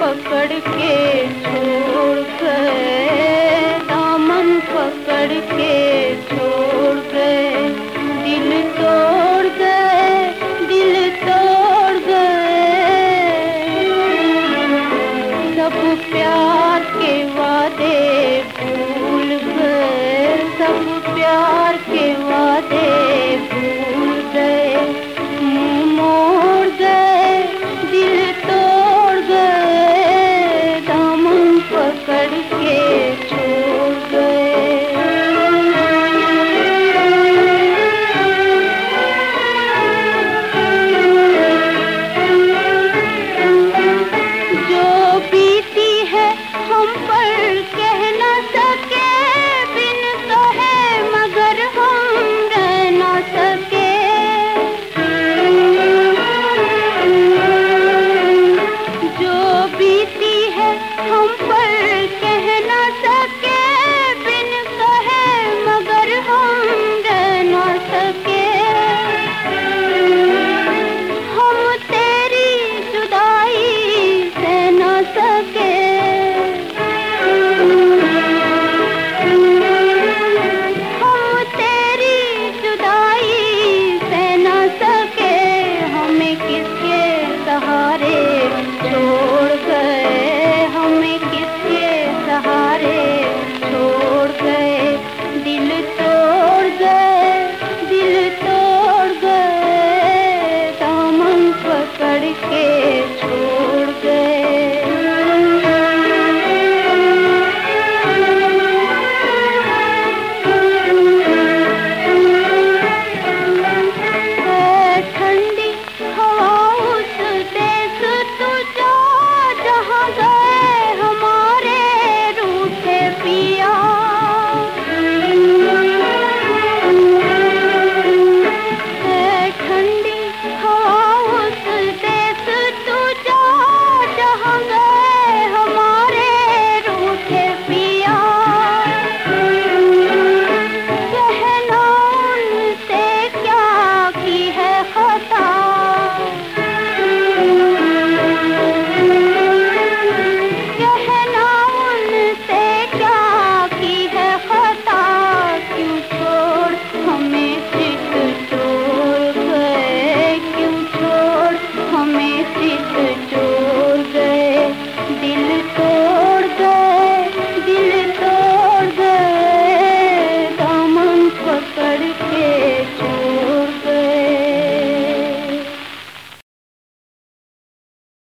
पकड़ के छोड़ गए दामन पकड़ के